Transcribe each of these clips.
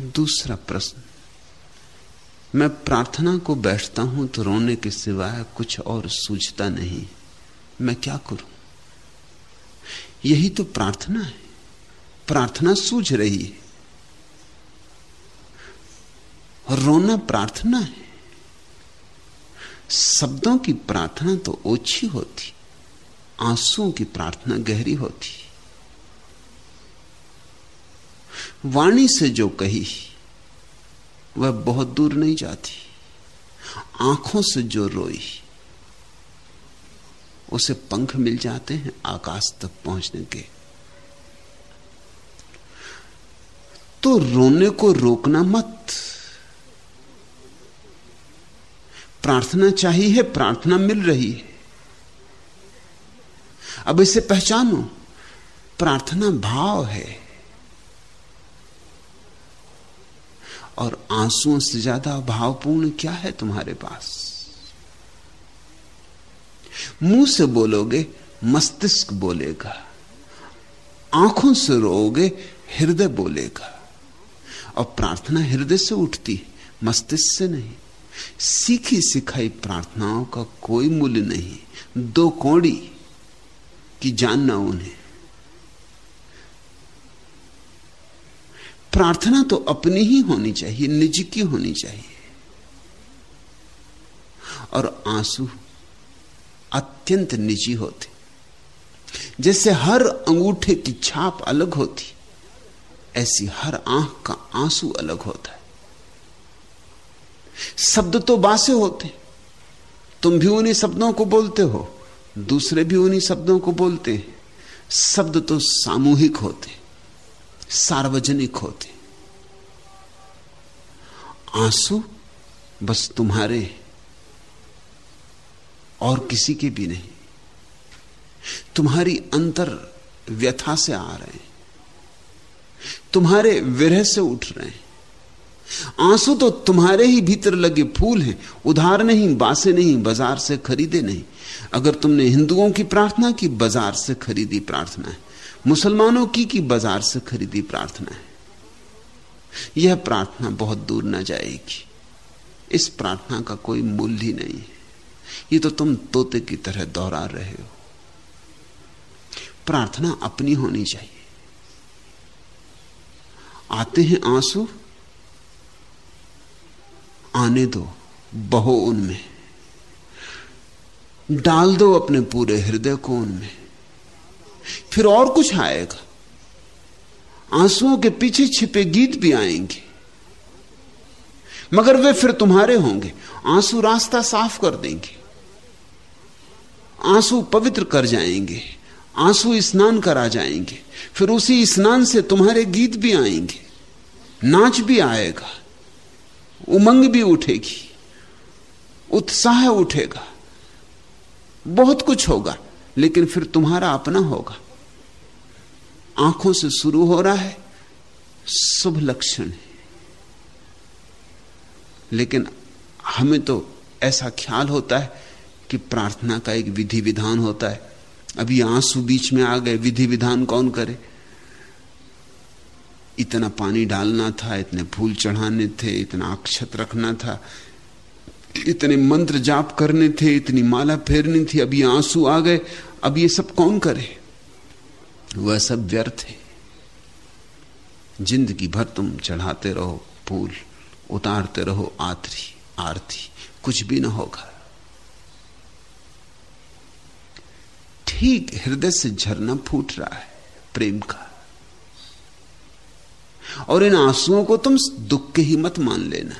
दूसरा प्रश्न। मैं प्रार्थना को बैठता हूँ तो रोने के सिवाय कुछ और सूझता नहीं। मैं क्या करूँ? यही तो प्रार्थना है। प्रार्थना सूझ रही है। रोना प्रार्थना है। शब्दों की प्रार्थना तो ओछी होती, आंसुओं की प्रार्थना गहरी होती। वाणी से जो कही, वह बहुत दूर नहीं जाती। आँखों से जो रोई, उसे पंख मिल जाते हैं आकाश तक पहुँचने के। तो रोने को रोकना मत। प्रार्थना चाहिए, प्रार्थना मिल रही है। अब इसे पहचानो, प्रार्थना भाव है। और आंसुओं से ज़्यादा भावपूर्ण क्या है तुम्हारे पास? मुँह से बोलोगे, मस्तिष्क बोलेगा। आँखों से रोओगे, हृदय बोलेगा। और प्रार्थना हृदय से उठती मस्तिष्क से नहीं। सीखी सिखाई प्रार्थनाओं का कोई मूल्य नहीं। दो कौड़ी की जानना उन्हें। प्रार्थना तो अपनी ही होनी चाहिए, निज की होनी चाहिए। और आँसू अत्यंत निजी होते। जैसे हर अंगूठे की छाप अलग होती, ऐसी हर आँख का आँसू अलग होता है। शब्द तो बासे होते, तुम भी उन्हीं शब्दों को बोलते हो, दूसरे भी उन्हीं शब्दों को बोलते हैं। शब्द तो सामूहिक होते। सार्वजनिक होते। आँसू बस तुम्हारे और किसी के भी नहीं। तुम्हारी अंतर व्यथा से आ रहे हैं, तुम्हारे विरह से उठ रहे हैं। आँसू तो तुम्हारे ही भीतर लगे फूल हैं, उधार नहीं, बासे नहीं, बाज़ार से खरीदे नहीं। अगर तुमने हिंदुओं की प्रार्थना की, बाज़ार से खरीदी प्रार्थना है। मुसलमानों की की बाज़ार से खरीदी प्रार्थना है। यह प्रार्थना बहुत दूर ना जाएगी। इस प्रार्थना का कोई मूल्य ही नहीं है। ये तो तुम तोते की तरह दोहरा रहे हो। प्रार्थना अपनी होनी चाहिए। आते हैं आँसू, आने दो, बहो उनमें। डाल दो अपने पूरे हृदय को उनमें। फिर और कुछ आएगा। आंसुओं के पीछे छिपे गीत भी आएँगे। मगर वे फिर तुम्हारे होंगे। आँसू रास्ता साफ़ कर देंगे। आँसू पवित्र कर जाएँगे। आँसू स्नान करा जाएँगे। फिर उसी स्नान से तुम्हारे गीत भी आएँगे। नाच भी आएगा। उमंग भी उठेगी। उत्साह उठेगा। बहुत कुछ होगा। लेकिन फिर तुम्हारा अपना होगा। आँखों से शुरू हो रहा है, शुभ लक्षण है। लेकिन हमें तो ऐसा ख्याल होता है कि प्रार्थना का एक विधि विधान होता है। अभी आँसू बीच में आ गए, विधि विधान कौन करे? इतना पानी डालना था, इतने फूल चढ़ाने थे, इतना अक्षत रखना था इतने मंत्र जाप करने थे, इतनी माला फेरनी थी अभी आँसू आ गए, अब ये सब कौन करे? वह सब व्यर्थ है। ज़िंदगी भर तुम चढ़ाते रहो फूल, उतारते रहो आतरी, आरती, कुछ भी ना होगा। ठीक हृदय से झरना फूट रहा है प्रेम का। और इन आंसुओं को तुम दुख के ही मत मान लेना।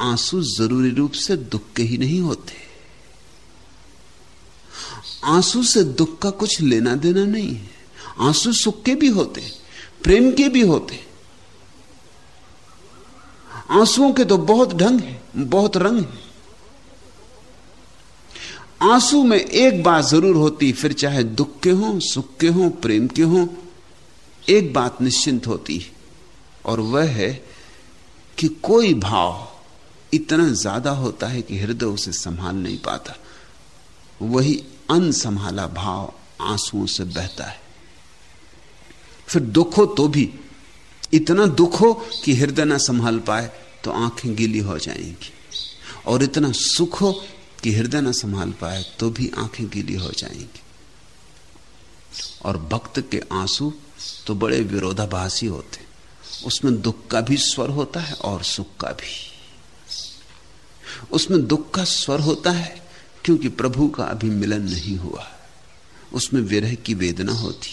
आँसू ज़रूरी रूप से दुख के ही नहीं होते। आँसू से दुख का कुछ लेना देना नहीं है। आँसू सुख के भी होते, प्रेम के भी होते। आंसुओं के तो बहुत ढंग है, बहुत रंग है। आँसू में एक बात ज़रूर होती, फिर चाहे दुख के हो, सुख के हो, प्रेम के हो, एक बात निश्चिंत होती और वह है कि कोई भाव इतना ज़्यादा होता है कि हृदय उसे संभाल नहीं पाता। वही अनसंभाला भाव आंसुओं से बहता है। फिर दुख हो तो भी, इतना दुख हो कि हृदय ना संभाल पाए तो आँखें गीली हो जाएँगी। और इतना सुख हो कि हृदय ना संभाल पाए तो भी आँखें गीली हो जाएँगी। और भक्त के आँसू तो बड़े विरोधाभासी होते उसमें दुख का भी स्वर होता है और सुख का भी। उसमें दुख का स्वर होता है, क्योंकि प्रभु का अभी मिलन नहीं हुआ। उसमें विरह की वेदना होती,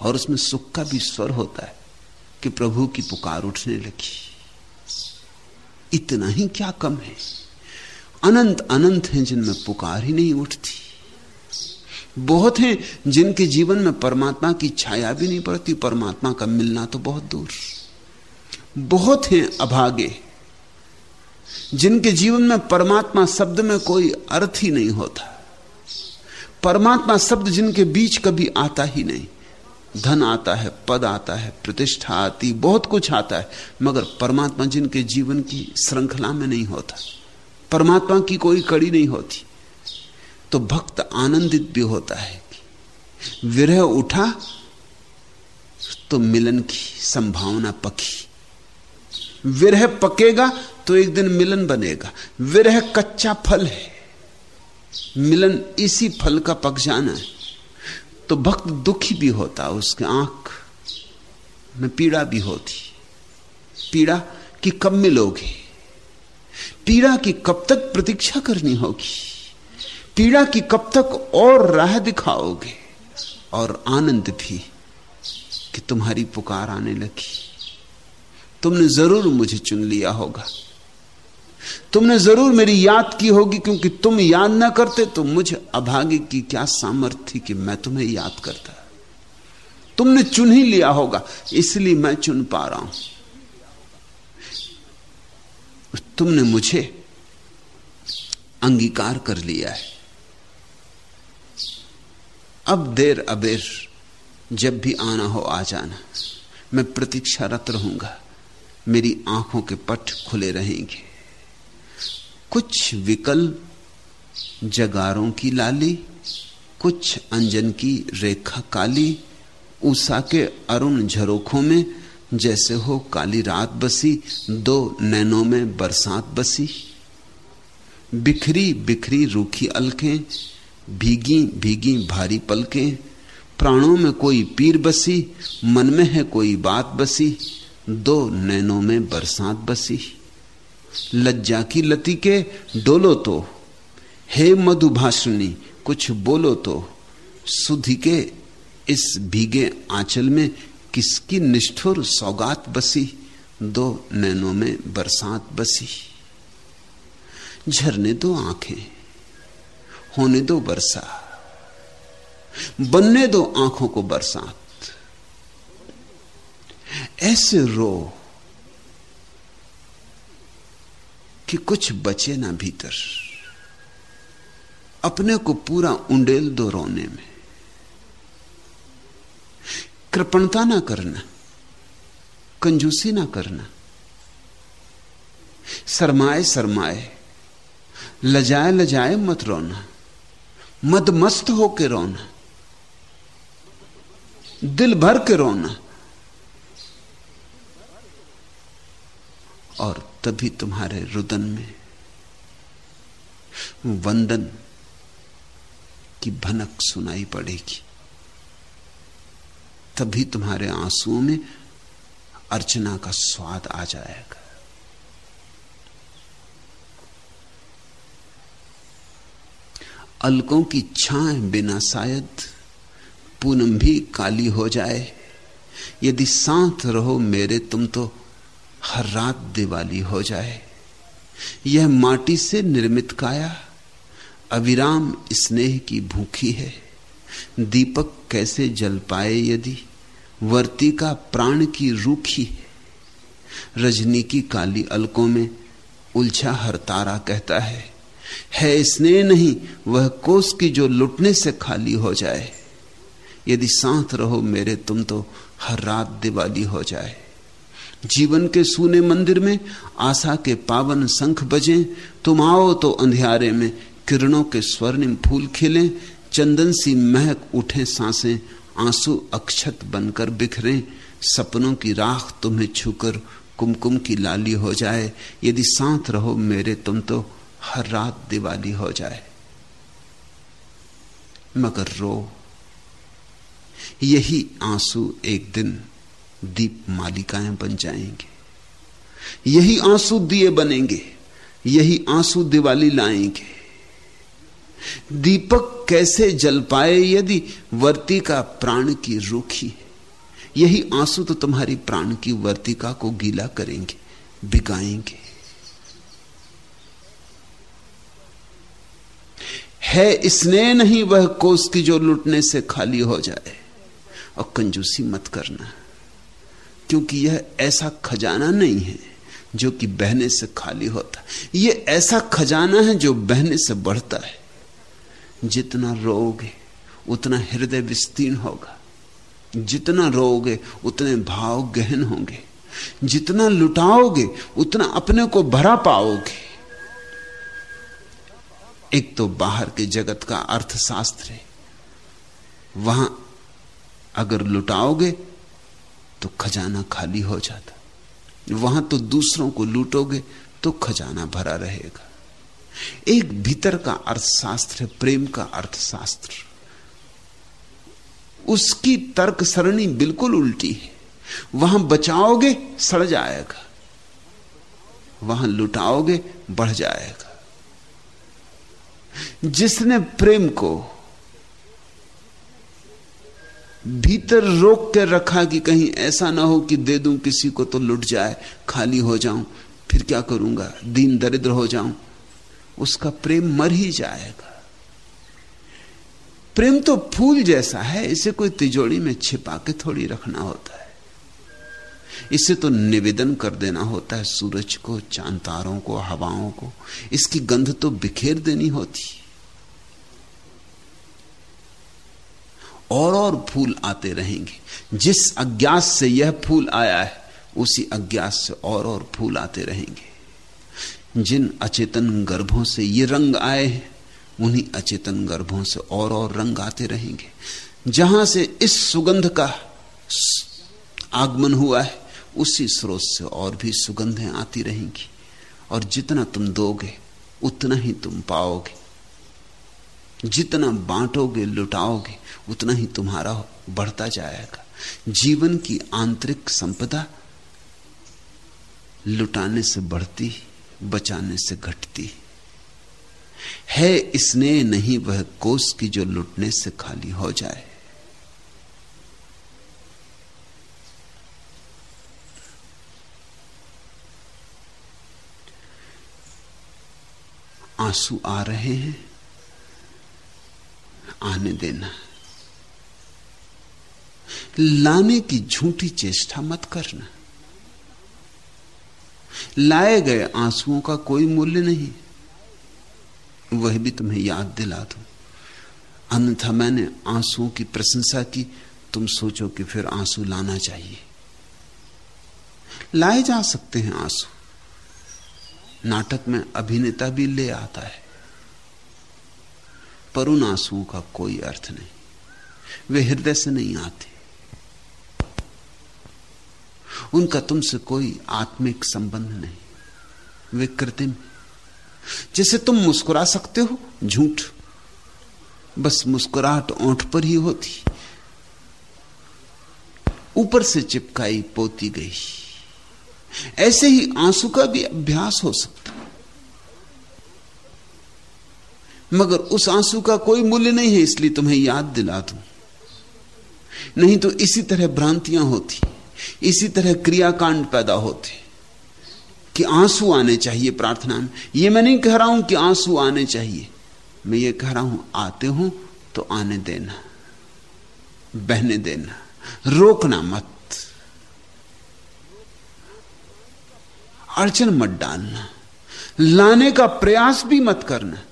और उसमें सुख का भी स्वर होता है कि प्रभु की पुकार उठने लगी। इतना ही क्या कम है? अनंत अनंत हैं जिनमें पुकार ही नहीं उठती। बहुत हैं जिनके जीवन में परमात्मा की छाया भी नहीं पड़ती। परमात्मा का मिलना तो बहुत दूर। बहुत हैं अभागे। जिनके जीवन में परमात्मा शब्द में कोई अर्थ ही नहीं होता। परमात्मा शब्द जिनके बीच कभी आता ही नहीं। धन आता है, पद आता है, प्रतिष्ठा आती, बहुत कुछ आता है, मगर परमात्मा जिनके जीवन की श्रृंखला में नहीं होता, परमात्मा की कोई कड़ी नहीं होती तो भक्त आनंदित भी होता है विरह उठा तो मिलन की संभावना पकी। विरह पकेगा तो एक दिन मिलन बनेगा। विरह कच्चा फल है। मिलन इसी फल का पक जाना है। तो भक्त दुखी भी होता, उसके आँख में पीड़ा भी होती। पीड़ा कि कब मिलोगे? पीड़ा की कब तक प्रतीक्षा करनी होगी? पीड़ा की कब तक और राह दिखाओगे? और आनंद भी कि तुम्हारी पुकार आने लगी। तुमने ज़रूर मुझे चुन लिया होगा। तुमने ज़रूर मेरी याद की होगी, क्योंकि तुम याद ना करते तो मुझे अभागे की क्या सामर्थ्य कि मैं तुम्हें याद करता। तुमने चुन ही लिया होगा, इसलिए मैं चुन पा रहा हूँ। तुमने मुझे अंगीकार कर लिया है। अब देर अबेर, जब भी आना हो आ जाना, मैं प्रतीक्षारत रहूँगा। मेरी आँखों के पट खुले रहेंगे। कुछ विकल जगारों की लाली, कुछ अंजन की रेखा काली उषा के अरुण झरोखों में जैसे हो काली रात बसी, दो नैनों में बरसात बसी। बिखरी बिखरी रूखी अलखें भीगी भीगी भारी पलकें, प्राणों में कोई पीर बसी, मन में है कोई बात बसी, दो नैनों में बरसात बसी। लज्जा की लती के डोलो तो। हे मधुभाषणी, कुछ बोलो तो। सुधि के इस भीगे आंचल में किसकी निष्ठुर सौगात बसी? दो नैनों में बरसात बसी। झरने दो आँखें, होने दो बरसा। बनने दो आँखों को बरसात। ऐसे रो कि कुछ बचे ना भीतर। अपने को पूरा उंडेल दो रोने में। कृपणता ना करना, कंजूसी ना करना। सरमाए सरमाए लजाए लजाए मत रोना। मद मस्त होके रोना। दिल भर के रोना। और तभी तुम्हारे रुदन में वंदन की भनक सुनाई पड़ेगी। तभी तुम्हारे आंसुओं में अर्चना का स्वाद आ जाएगा। अलकों की छाए बिना शायद पूनम भी काली हो जाए। यदि साथ रहो मेरे, तुम तो हर रात दिवाली हो जाए। यह माटी से निर्मित काया, अविराम स्नेह की भूखी है। दीपक कैसे जल पाए यदि, वर्ती का प्राण की रूखी है। रजनी की काली अलकों में उलझा हर तारा कहता है है स्नेह नहीं, वह कोस की जो लुटने से खाली हो जाए। यदि साथ रहो मेरे तुम तो हर रात दिवाली हो जाए। जीवन के सूने मंदिर में आशा के पावन शंख बजे, तुम आओ तो अंधियारे में किरणों के स्वर्णिम फूल खिले, चंदन सी महक उठे साँसें, आँसू अक्षत बनकर बिखरे, सपनों की राख तुम्हें छूकर कुमकुम की लाली हो जाए, यदि साथ रहो मेरे तुम तो हर रात दिवाली हो जाए। मगर रो, यही आँसू एक दिन दीप मालिकाएँ बन जाएँगे। यही आँसू दिए बनेंगे, यही आँसू दिवाली लाएँगे। दीपक कैसे जल पाए यदि वर्ती का प्राण की रूखी है? यही आँसू तो तुम्हारी प्राण की वर्तिका को गीला करेंगे, बिगाएँगे। है स्नेह नहीं वह कोस की जो लुटने से खाली हो जाए। और कंजूसी मत करना। क्योंकि यह ऐसा खजाना नहीं है जो कि बहने से खाली होता। यह ऐसा खजाना है जो बहने से बढ़ता है। जितना रोगे, उतना हृदय विस्तीर्ण होगा। जितना रोगे, उतने भाव गहन होंगे। जितना लुटाओगे, उतना अपने को भरा पाओगे। एक तो बाहर के जगत का अर्थशास्त्र है। वहाँ अगर लुटाओगे तो खजाना खाली हो जाता। वहाँ तो दूसरों को लूटोगे तो खजाना भरा रहेगा। एक भीतर का अर्थशास्त्र है, प्रेम का अर्थशास्त्र। उसकी तर्क सरणी बिल्कुल उल्टी है। वहाँ बचाओगे, सड़ जाएगा। वहाँ लुटाओगे, बढ़ जाएगा। जिसने प्रेम को भीतर रोक के रखा कि कहीं ऐसा ना हो कि दे दूँ, किसी को तो लुट जाए, खाली हो जाऊँ, फिर क्या करूँगा? दीन दरिद्र हो जाऊँ। उसका प्रेम मर ही जाएगा। प्रेम तो फूल जैसा है, इसे कोई तिजोड़ी में छिपा के थोड़ी रखना होता है। इसे तो निवेदन कर देना होता है, सूरज को, चाँद तारों को, हवाओं को, इसकी गंध तो बिखेर देनी होती और और फूल आते रहेंगे। जिस अज्ञात से यह फूल आया है, उसी अज्ञात से और और फूल आते रहेंगे। जिन अचेतन गर्भों से ये रंग आए हैं, उन्हीं अचेतन गर्भों से और और रंग आते रहेंगे। जहाँ से इस सुगंध का आगमन हुआ है, उसी स्रोत से और भी सुगंधें आती रहेंगी। और जितना तुम दोगे, उतना ही तुम पाओगे। जितना बांटोगे, लुटाओगे, उतना ही तुम्हारा बढ़ता जाएगा। जीवन की आंतरिक संपदा लुटाने से बढ़ती, बचाने से घटती। है स्नेह नहीं, वह कोष की जो लुटने से खाली हो जाए। आँसू आ रहे हैं। आने देना। लाने की झूठी चेष्टा मत करना। लाए गए आंसुओं का कोई मूल्य नहीं। वह भी तुम्हें याद दिला दू। अन्यथा मैंने आंसुओं की प्रशंसा की, तुम सोचो कि फिर आँसू लाना चाहिए। लाए जा सकते हैं आँसू। नाटक में अभिनेता भी ले आता है। उन आंसुओं का कोई अर्थ नहीं। वे हृदय से नहीं आते। उनका तुमसे कोई आत्मिक संबंध नहीं। वे कृत्रिम जैसे तुम मुस्कुरा सकते हो, झूठ। बस मुस्कुराहट ओंठ पर ही होती। ऊपर से चिपकाई पोती गई। ऐसे ही आँसू का भी अभ्यास हो सकता। मगर उस आँसू का कोई मूल्य नहीं है, इसलिए तुम्हें याद दिला दू। नहीं तो इसी तरह भ्रांतियाँ होती, इसी तरह क्रियाकांड पैदा होते, कि आँसू आने चाहिए प्रार्थना में। ये मैं नहीं कह रहा हूँ कि आँसू आने चाहिए, मैं ये कह रहा हूँ, आते हो तो आने देना, बहने देना, रोकना मत। अड़चन मत डालना, लाने का प्रयास भी मत करना।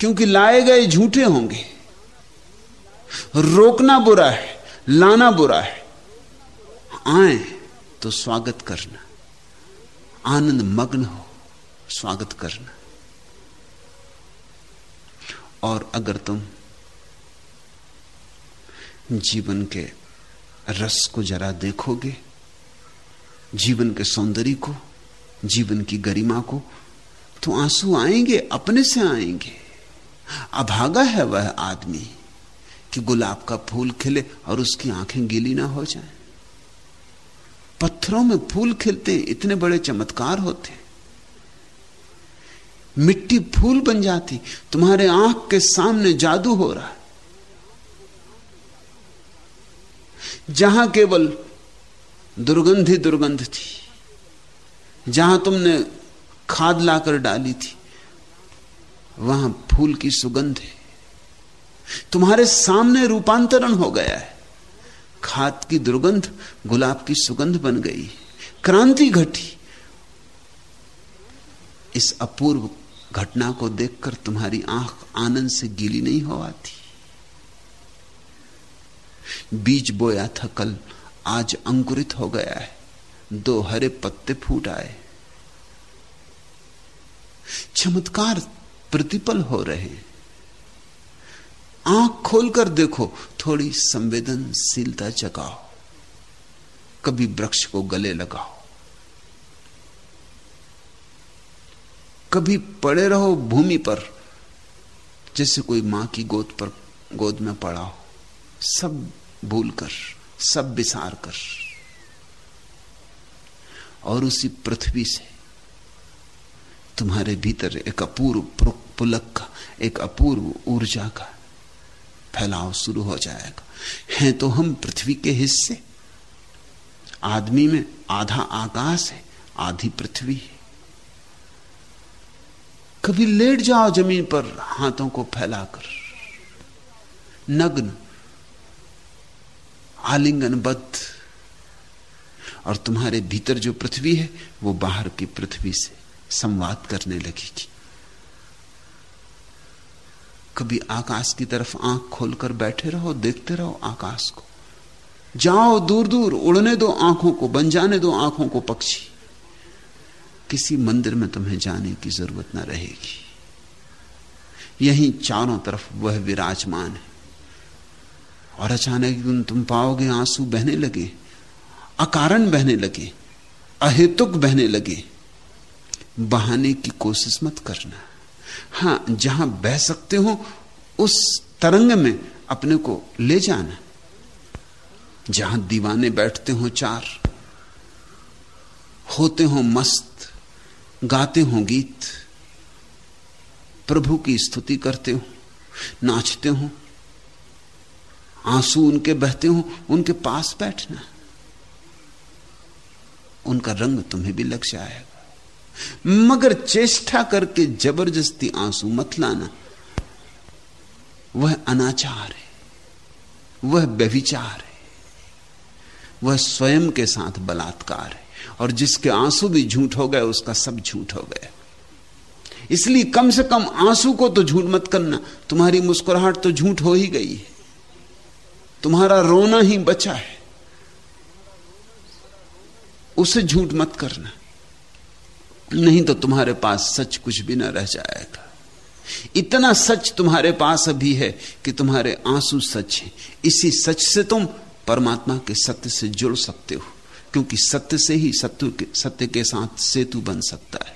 क्योंकि लाए गए झूठे होंगे। रोकना बुरा है, लाना बुरा है। आए तो स्वागत करना। आनंद मग्न हो, स्वागत करना। और अगर तुम जीवन के रस को जरा देखोगे, जीवन के सौंदर्य को, जीवन की गरिमा को तो आँसू आएँगे, अपने से आएँगे। अभागा है वह आदमी कि गुलाब का फूल खिले और उसकी आँखें गीली ना हो जाए। पत्थरों में फूल खिलते इतने बड़े चमत्कार होते मिट्टी फूल बन जाती, तुम्हारे आँख के सामने जादू हो रहा है। जहाँ केवल दुर्गंध ही दुर्गंध थी, जहाँ तुमने खाद लाकर डाली थी वहाँ फूल की सुगंध है। तुम्हारे सामने रूपांतरण हो गया है। खाद की दुर्गंध, गुलाब की सुगंध बन गई। क्रांति घटी। इस अपूर्व घटना को देखकर तुम्हारी आँख आनंद से गीली नहीं हो आती। बीज बोया था कल, आज अंकुरित हो गया है। दो हरे पत्ते फूट आए। चमत्कार प्रतिपल हो रहे। हैं आँख खोलकर देखो, थोड़ी संवेदनशीलता जगाओ। कभी वृक्ष को गले लगाओ। कभी पड़े रहो भूमि पर, जैसे कोई माँ की गोद पर, गोद में पड़ा हो। सब भूल कर सब विसार कर। और उसी पृथ्वी से तुम्हारे भीतर एक अपूर्व पुलक का, एक अपूर्व ऊर्जा का फैलाव शुरू हो जाएगा। हैं तो हम पृथ्वी के हिस्से। आदमी में आधा आकाश है, आधी पृथ्वी है। कभी लेट जाओ ज़मीन पर हाथों को फैलाकर। नग्न, आलिंगनबद्ध। और तुम्हारे भीतर जो पृथ्वी है, वो बाहर की पृथ्वी से संवाद करने लगेगी कभी आकाश की तरफ़ आँख खोलकर बैठे रहो, देखते रहो आकाश को। जाओ दूर दूर उड़ने दो आँखों को, बन जाने दो आँखों को पक्षी। किसी मंदिर में तुम्हें जाने की ज़रूरत ना रहेगी। यहीं चारों तरफ़ वह विराजमान है। और अचानक तुम तुम पाओगे आँसू बहने लगे, अकारण बहने लगे, अहेतुक बहने लगे। बहाने की कोशिश मत करना। हाँ, जहाँ बह सकते हो, उस तरंग में अपने को ले जाना। जहाँ दीवाने बैठते हो चार, होते हो मस्त, गाते हो गीत, प्रभु की स्तुति करते हो, नाचते हो, आँसू उनके बहते हो, उनके पास बैठना। उनका रंग तुम्हें भी लग जाएगा। मगर चेष्टा करके ज़बरदस्ती आँसू मत लाना। वह अनाचार है, वह व्यभिचार है, वह स्वयं के साथ बलात्कार है, और जिसके आँसू भी झूठ हो गए, उसका सब झूठ हो गया। इसलिए कम से कम आँसू को तो झूठ मत करना, तुम्हारी मुस्कुराहट तो झूठ हो ही गई है। तुम्हारा रोना ही बचा है। उसे झूठ मत करना। नहीं तो तुम्हारे पास सच कुछ भी ना रह जाएगा। इतना सच तुम्हारे पास अभी है कि तुम्हारे आँसू सच हैं। इसी सच से तुम परमात्मा के सत्य से जुड़ सकते हो, क्योंकि सत्य से ही सत्य के सत्य के साथ सेतु बन सकता है।